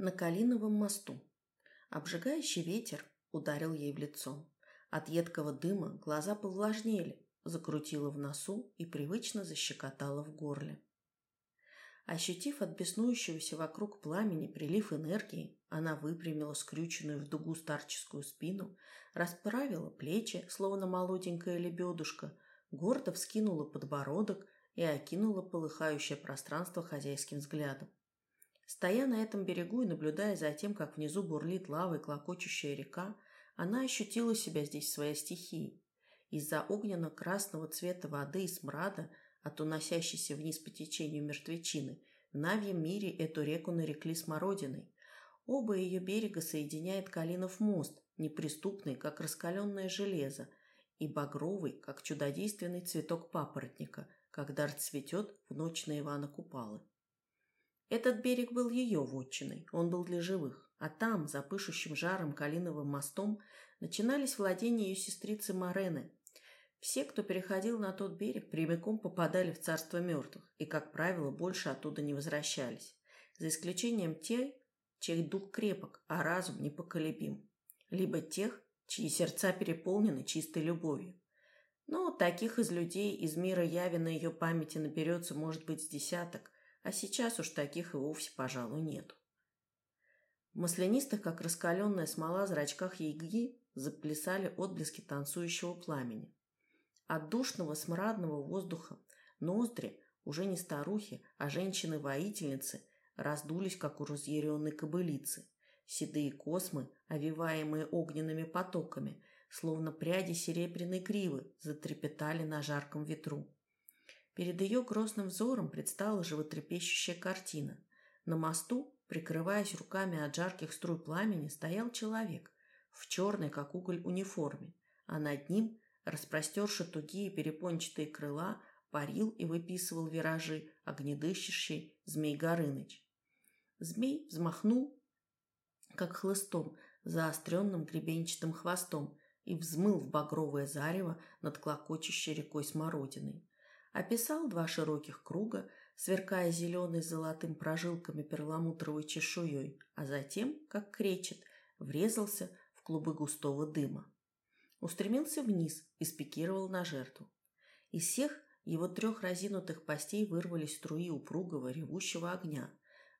на Калиновом мосту. Обжигающий ветер ударил ей в лицо. От едкого дыма глаза повлажнели, закрутило в носу и привычно защекотало в горле. Ощутив от беснующегося вокруг пламени прилив энергии, она выпрямила скрюченную в дугу старческую спину, расправила плечи, словно молоденькая лебедушка, гордо вскинула подбородок и окинула полыхающее пространство хозяйским взглядом. Стоя на этом берегу и наблюдая за тем, как внизу бурлит лава и клокочущая река, она ощутила себя здесь своей стихии. Из-за огненно-красного цвета воды и смрада от уносящейся вниз по течению мертвечины в Навьем мире эту реку нарекли Смородиной. Оба ее берега соединяет Калинов мост, неприступный, как раскаленное железо, и багровый, как чудодейственный цветок папоротника, когда расцветет в ночь на Ивана Купалы. Этот берег был ее вотчиной, он был для живых, а там, за пышущим жаром Калиновым мостом, начинались владения ее сестрицы Марены. Все, кто переходил на тот берег, прямиком попадали в царство мертвых и, как правило, больше оттуда не возвращались, за исключением тех, чей дух крепок, а разум непоколебим, либо тех, чьи сердца переполнены чистой любовью. Но таких из людей из мира яви на ее памяти наберется, может быть, с десяток – а сейчас уж таких и вовсе, пожалуй, нету. В маслянистых, как раскаленная смола, зрачках яйги заплясали отблески танцующего пламени. От душного смрадного воздуха ноздри, уже не старухи, а женщины-воительницы, раздулись, как у разъяренной кобылицы. Седые космы, овиваемые огненными потоками, словно пряди серебряной гривы, затрепетали на жарком ветру. Перед ее грозным взором предстала животрепещущая картина. На мосту, прикрываясь руками от жарких струй пламени, стоял человек в черной, как уголь, униформе, а над ним, распростерши тугие перепончатые крыла, парил и выписывал виражи огнедыщущий Змей Горыныч. Змей взмахнул, как хлыстом, заостренным гребенчатым хвостом и взмыл в багровое зарево над клокочущей рекой Смородиной описал два широких круга, сверкая зеленой золотым прожилками перламутровой чешуей, а затем, как кречет, врезался в клубы густого дыма. Устремился вниз и спикировал на жертву. Из всех его трех разинутых постей вырвались струи упругого ревущего огня.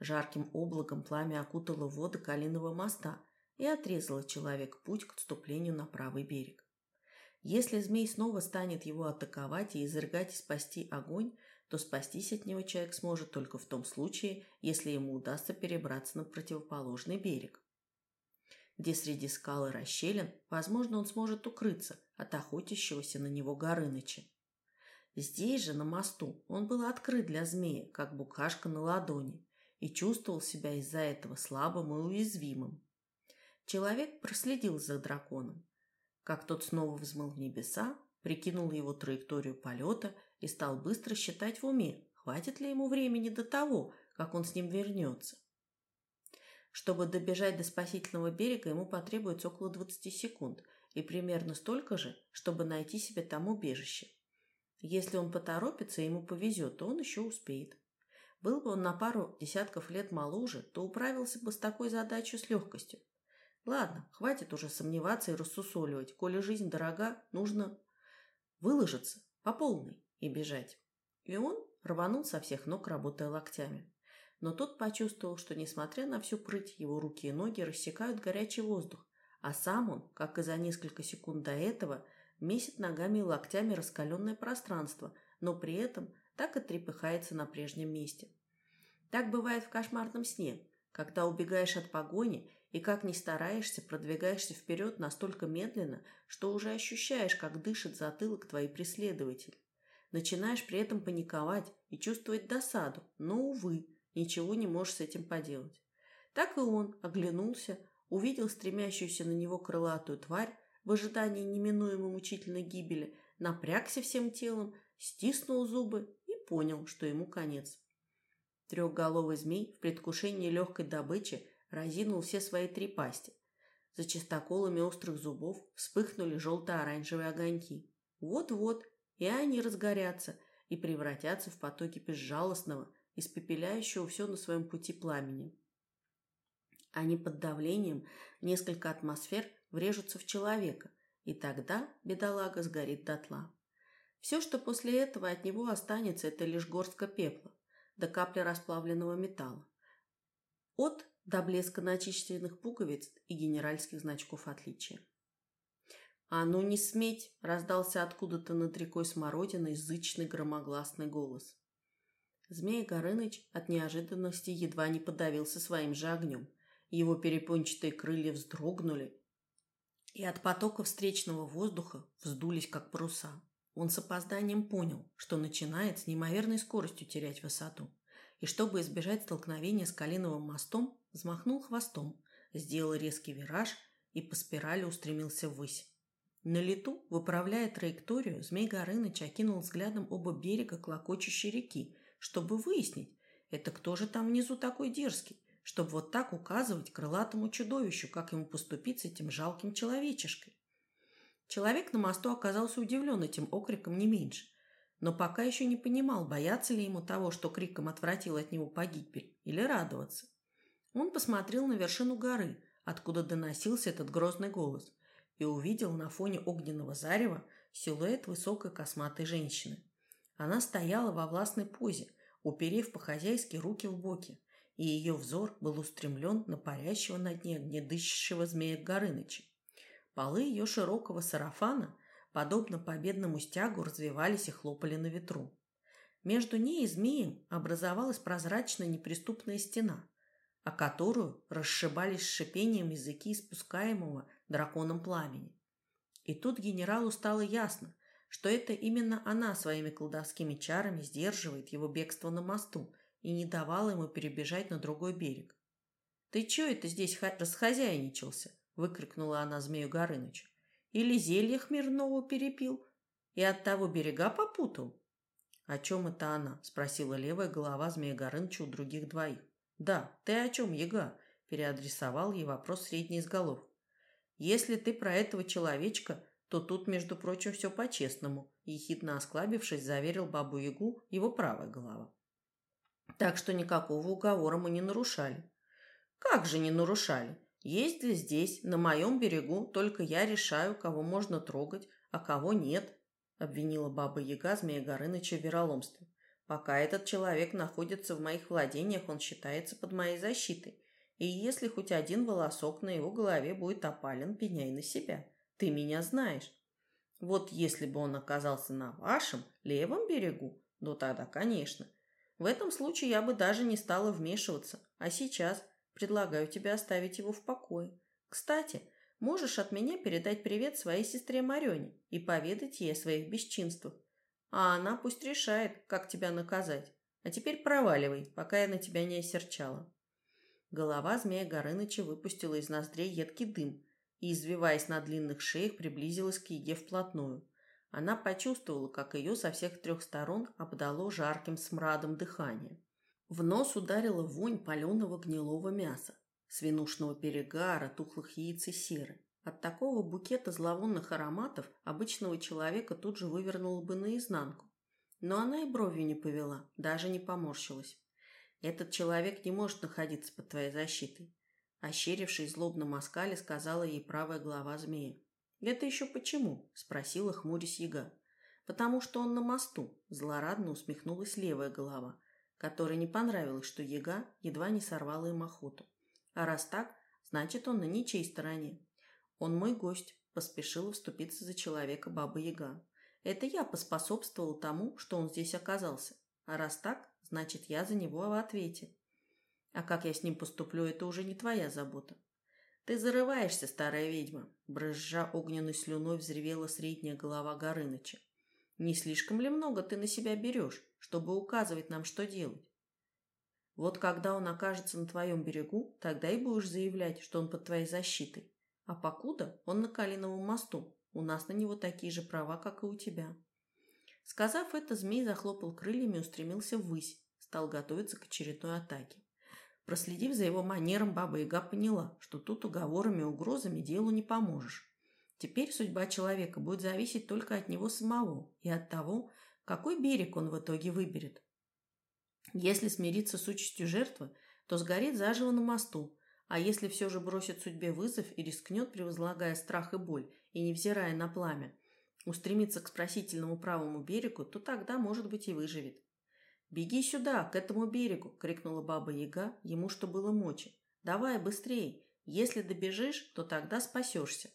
Жарким облаком пламя окутало воды Калиного моста и отрезало человек путь к отступлению на правый берег. Если змей снова станет его атаковать и изрыгать и спасти огонь, то спастись от него человек сможет только в том случае, если ему удастся перебраться на противоположный берег, где среди скал расщелин, возможно, он сможет укрыться от охотящегося на него Горыныча. Здесь же, на мосту, он был открыт для змея, как букашка на ладони, и чувствовал себя из-за этого слабым и уязвимым. Человек проследил за драконом, как тот снова взмыл в небеса, прикинул его траекторию полета и стал быстро считать в уме, хватит ли ему времени до того, как он с ним вернется. Чтобы добежать до спасительного берега, ему потребуется около 20 секунд и примерно столько же, чтобы найти себе там убежище. Если он поторопится и ему повезет, то он еще успеет. Был бы он на пару десятков лет моложе, то управился бы с такой задачей с легкостью. Ладно, хватит уже сомневаться и рассусоливать. Коли жизнь дорога, нужно выложиться по полной и бежать. И он рванул со всех ног, работая локтями. Но тот почувствовал, что, несмотря на всю прыть, его руки и ноги рассекают горячий воздух, а сам он, как и за несколько секунд до этого, месит ногами и локтями раскаленное пространство, но при этом так и трепыхается на прежнем месте. Так бывает в кошмарном сне, когда убегаешь от погони и как ни стараешься, продвигаешься вперед настолько медленно, что уже ощущаешь, как дышит затылок твой преследователь. Начинаешь при этом паниковать и чувствовать досаду, но, увы, ничего не можешь с этим поделать. Так и он оглянулся, увидел стремящуюся на него крылатую тварь в ожидании неминуемой мучительной гибели, напрягся всем телом, стиснул зубы и понял, что ему конец. Трехголовый змей в предвкушении легкой добычи разинул все свои три пасти. За чистоколами острых зубов вспыхнули желто-оранжевые огоньки. Вот-вот, и они разгорятся и превратятся в потоки безжалостного, испепеляющего все на своем пути пламени. Они под давлением несколько атмосфер врежутся в человека, и тогда бедолага сгорит дотла. Все, что после этого от него останется, это лишь горстка пепла, до капли расплавленного металла. От до блеска начищенных пуговиц и генеральских значков отличия. «А ну не сметь!» – раздался откуда-то над рекой смородиной зычный громогласный голос. Змей Горыныч от неожиданности едва не подавился своим же огнем. Его перепончатые крылья вздрогнули, и от потока встречного воздуха вздулись, как паруса. Он с опозданием понял, что начинает с неимоверной скоростью терять высоту. И чтобы избежать столкновения с Калиновым мостом, взмахнул хвостом, сделал резкий вираж и по спирали устремился ввысь. На лету, выправляя траекторию, Змей Горыныч окинул взглядом оба берега клокочущей реки, чтобы выяснить, это кто же там внизу такой дерзкий, чтобы вот так указывать крылатому чудовищу, как ему поступить с этим жалким человечешкой. Человек на мосту оказался удивлен этим окриком не меньше, но пока еще не понимал, бояться ли ему того, что криком отвратил от него погибель, или радоваться. Он посмотрел на вершину горы, откуда доносился этот грозный голос, и увидел на фоне огненного зарева силуэт высокой косматой женщины. Она стояла во властной позе, уперев по-хозяйски руки в боки, и ее взор был устремлен на парящего на дне гнедыщего змея Горыныча. Полы ее широкого сарафана, подобно победному стягу, развивались и хлопали на ветру. Между ней и змеем образовалась прозрачная неприступная стена, о которую расшибались шипением языки испускаемого драконом пламени. И тут генералу стало ясно, что это именно она своими колдовскими чарами сдерживает его бегство на мосту и не давала ему перебежать на другой берег. «Ты чё это здесь расхозяйничался?» – выкрикнула она змею Горынычу. «Или зелье хмельного перепил и от того берега попутал?» «О чем это она?» – спросила левая голова змея Горыныча у других двоих. «Да, ты о чем, яга?» – переадресовал ей вопрос средний из голов. «Если ты про этого человечка, то тут, между прочим, все по-честному», – ехидно осклабившись, заверил бабу-ягу его правая голова. Так что никакого уговора мы не нарушали. Как же не нарушали? Есть ли здесь, на моем берегу, только я решаю, кого можно трогать, а кого нет, обвинила баба Яга Змея Горыныча в вероломстве. Пока этот человек находится в моих владениях, он считается под моей защитой. И если хоть один волосок на его голове будет опален, пеняй на себя. Ты меня знаешь. Вот если бы он оказался на вашем, левом берегу, ну тогда, конечно. В этом случае я бы даже не стала вмешиваться. А сейчас предлагаю тебе оставить его в покое. Кстати, можешь от меня передать привет своей сестре Марёне и поведать ей о своих бесчинствах а она пусть решает, как тебя наказать. А теперь проваливай, пока я на тебя не осерчала». Голова змея Горыныча выпустила из ноздрей едкий дым и, извиваясь на длинных шеях, приблизилась к еге вплотную. Она почувствовала, как ее со всех трех сторон обдало жарким смрадом дыхания. В нос ударила вонь паленого гнилого мяса, свинушного перегара, тухлых яиц и серы. От такого букета зловонных ароматов обычного человека тут же вывернуло бы наизнанку. Но она и бровью не повела, даже не поморщилась. Этот человек не может находиться под твоей защитой. Ощерившись злобно москале, сказала ей правая глава змея. «Это еще почему?» – спросила хмурясь яга. «Потому что он на мосту», – злорадно усмехнулась левая голова, которой не понравилось, что яга едва не сорвала им охоту. А раз так, значит, он на ничьей стороне. Он мой гость, поспешила вступиться за человека Баба Яга. Это я поспособствовал тому, что он здесь оказался. А раз так, значит, я за него в ответе. А как я с ним поступлю, это уже не твоя забота. Ты зарываешься, старая ведьма, брызжа огненной слюной взревела средняя голова Горыныча. Не слишком ли много ты на себя берешь, чтобы указывать нам, что делать? Вот когда он окажется на твоем берегу, тогда и будешь заявлять, что он под твоей защитой. А покуда он на Калиновом мосту, у нас на него такие же права, как и у тебя. Сказав это, змей захлопал крыльями и устремился ввысь, стал готовиться к очередной атаке. Проследив за его манером, Баба Яга поняла, что тут уговорами и угрозами делу не поможешь. Теперь судьба человека будет зависеть только от него самого и от того, какой берег он в итоге выберет. Если смириться с участью жертвы, то сгорит заживо на мосту, А если все же бросит судьбе вызов и рискнет, превозлагая страх и боль, и невзирая на пламя, устремиться к спросительному правому берегу, то тогда, может быть, и выживет. «Беги сюда, к этому берегу!» — крикнула баба Яга ему, что было мочи. «Давай, быстрей! Если добежишь, то тогда спасешься!»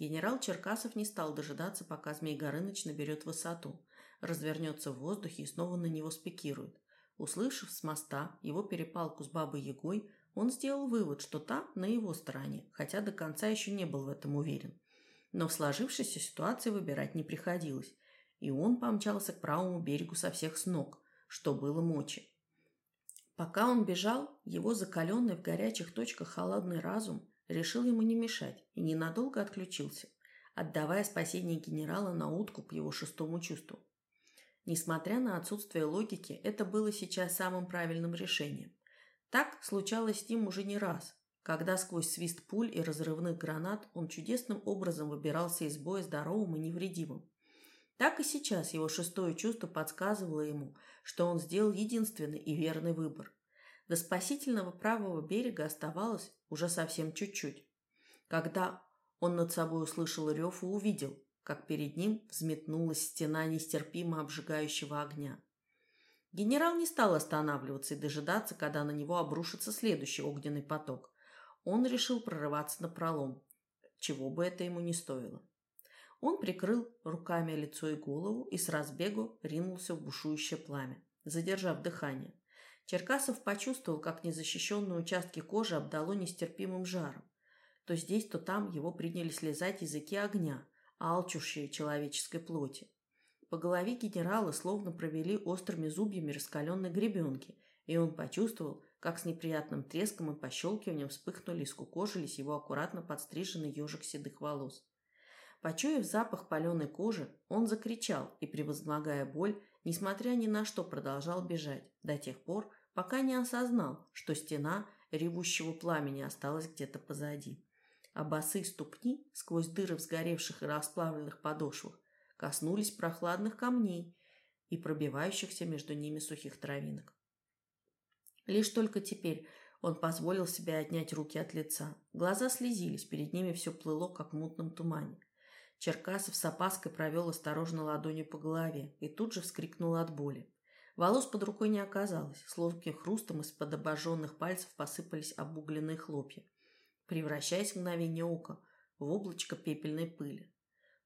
Генерал Черкасов не стал дожидаться, пока Змей Горыныч наберет высоту, развернется в воздухе и снова на него спикирует. Услышав с моста его перепалку с бабой Ягой, он сделал вывод, что та на его стороне, хотя до конца еще не был в этом уверен. Но в сложившейся ситуации выбирать не приходилось, и он помчался к правому берегу со всех с ног, что было мочи. Пока он бежал, его закаленный в горячих точках холодный разум решил ему не мешать и ненадолго отключился, отдавая спасение генерала на откуп его шестому чувству. Несмотря на отсутствие логики, это было сейчас самым правильным решением. Так случалось с ним уже не раз, когда сквозь свист пуль и разрывных гранат он чудесным образом выбирался из боя здоровым и невредимым. Так и сейчас его шестое чувство подсказывало ему, что он сделал единственный и верный выбор. До спасительного правого берега оставалось уже совсем чуть-чуть. Когда он над собой услышал рев и увидел, как перед ним взметнулась стена нестерпимо обжигающего огня. Генерал не стал останавливаться и дожидаться, когда на него обрушится следующий огненный поток. Он решил прорываться на пролом, чего бы это ему не стоило. Он прикрыл руками лицо и голову и с разбегу ринулся в бушующее пламя, задержав дыхание. Черкасов почувствовал, как незащищенные участки кожи обдало нестерпимым жаром. То здесь, то там его приняли слезать языки огня, алчущие человеческой плоти. По голове генерала словно провели острыми зубьями раскаленной гребенки, и он почувствовал, как с неприятным треском и пощелкиванием вспыхнули и скукожились его аккуратно подстриженный ежик седых волос. Почуяв запах паленой кожи, он закричал и, превозмогая боль, несмотря ни на что, продолжал бежать до тех пор, пока не осознал, что стена ревущего пламени осталась где-то позади. А босые ступни, сквозь дыры в сгоревших и расплавленных подошвах, коснулись прохладных камней и пробивающихся между ними сухих травинок. Лишь только теперь он позволил себе отнять руки от лица. Глаза слезились, перед ними все плыло, как в мутном тумане. Черкасов с опаской провел осторожно ладонью по голове и тут же вскрикнул от боли. Волос под рукой не оказалось, с ловким хрустом из-под обожженных пальцев посыпались обугленные хлопья, превращаясь в мгновение ока в облачко пепельной пыли.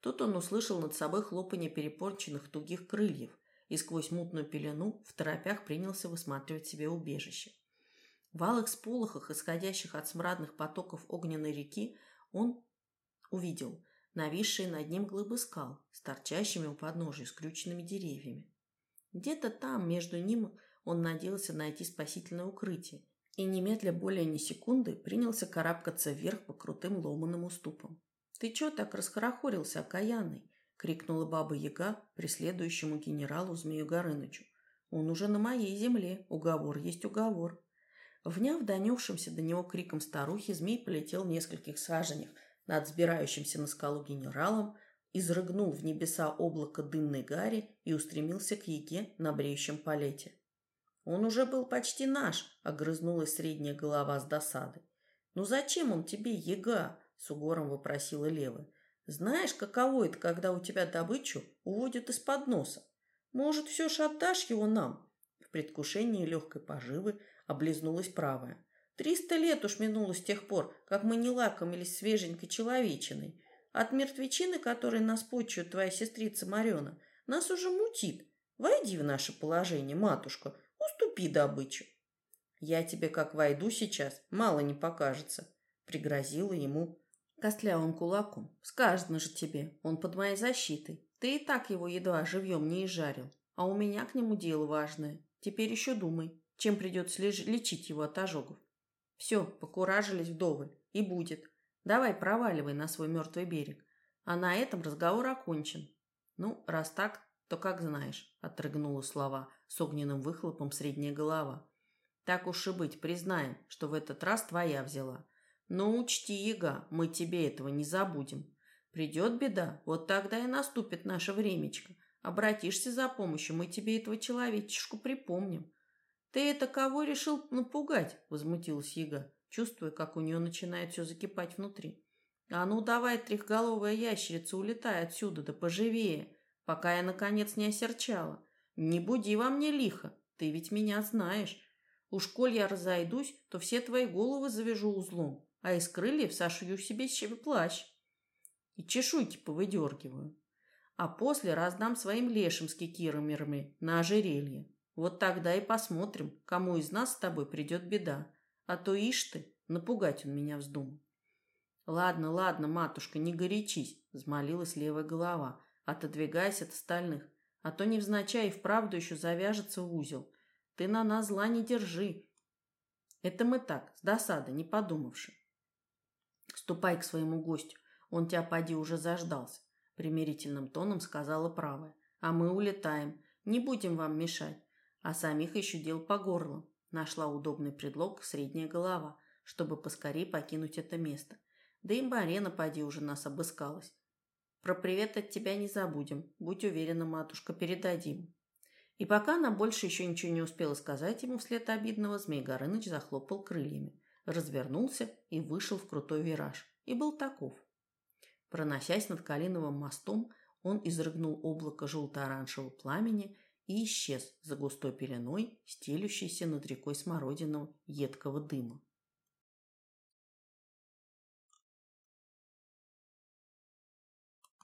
Тут он услышал над собой хлопанье перепорченных тугих крыльев и сквозь мутную пелену в торопях принялся высматривать себе убежище. В алых сполохах, исходящих от смрадных потоков огненной реки, он увидел – нависшие над ним глыбы скал с торчащими у подножия скрюченными деревьями. Где-то там, между ним, он надеялся найти спасительное укрытие и немедля более ни секунды принялся карабкаться вверх по крутым ломаным уступам. «Ты чё так расхорохорился, окаянный?» — крикнула баба Яга преследующему генералу Змею Горынычу. «Он уже на моей земле. Уговор есть уговор». Вняв донесшимся до него криком старухи, змей полетел в нескольких саженях над взбирающимся на скалу генералом, изрыгнул в небеса облако дымной гари и устремился к яге на бреющем полете. «Он уже был почти наш», — огрызнулась средняя голова с досады. «Ну зачем он тебе, яга?» — с угором вопросила левая. «Знаешь, каково это, когда у тебя добычу уводят из-под носа? Может, все ж отдашь его нам?» В предвкушении легкой поживы облизнулась правая. Триста лет уж минуло с тех пор, как мы не лакомились свеженькой человечиной. От мертвечины, которой нас почует твоя сестрица Марена, нас уже мутит. Войди в наше положение, матушка, уступи добычу. Я тебе как войду сейчас, мало не покажется, пригрозила ему костлявым кулаком. Сказано же тебе, он под моей защитой. Ты и так его едва живьем не изжарил. А у меня к нему дело важное. Теперь еще думай, чем придется лечить его от ожогов. Все, покуражились вдоволь. И будет. Давай проваливай на свой мертвый берег. А на этом разговор окончен. Ну, раз так, то как знаешь, отрыгнула слова с огненным выхлопом средняя голова. Так уж и быть, признаем, что в этот раз твоя взяла. Но учти, яга, мы тебе этого не забудем. Придет беда, вот тогда и наступит наше времечко. Обратишься за помощью, мы тебе этого человечешку припомним. «Ты это кого решил напугать?» – возмутилась Яга. чувствуя, как у нее начинает все закипать внутри. «А ну давай, трехголовая ящерица, улетай отсюда, да поживее, пока я, наконец, не осерчала. Не буди во мне лихо, ты ведь меня знаешь. Уж коль я разойдусь, то все твои головы завяжу узлом, а из крыльев сошью себе плащ. И чешуйки повыдергиваю. А после раздам своим лешим с кикиромерами на ожерелье. Вот тогда и посмотрим, кому из нас с тобой придет беда. А то ишь ты, напугать он меня вздумал. Ладно, ладно, матушка, не горячись, взмолилась левая голова, отодвигаясь от остальных. А то невзначай и вправду еще завяжется узел. Ты на нас зла не держи. Это мы так, с досады, не подумавши. Ступай к своему гостю, он тебя поди уже заждался. Примирительным тоном сказала правая. А мы улетаем, не будем вам мешать. А самих еще дел по горло. Нашла удобный предлог средняя голова, чтобы поскорее покинуть это место. Да и Марена поди уже нас обыскалась. Про привет от тебя не забудем. Будь уверена, матушка, передадим. И пока она больше еще ничего не успела сказать ему вслед обидного, Змей Горыныч захлопал крыльями, развернулся и вышел в крутой вираж. И был таков. Проносясь над Калиновым мостом, он изрыгнул облако желто-оранжевого пламени и исчез за густой пеленой, стелющейся над рекой смородиного едкого дыма.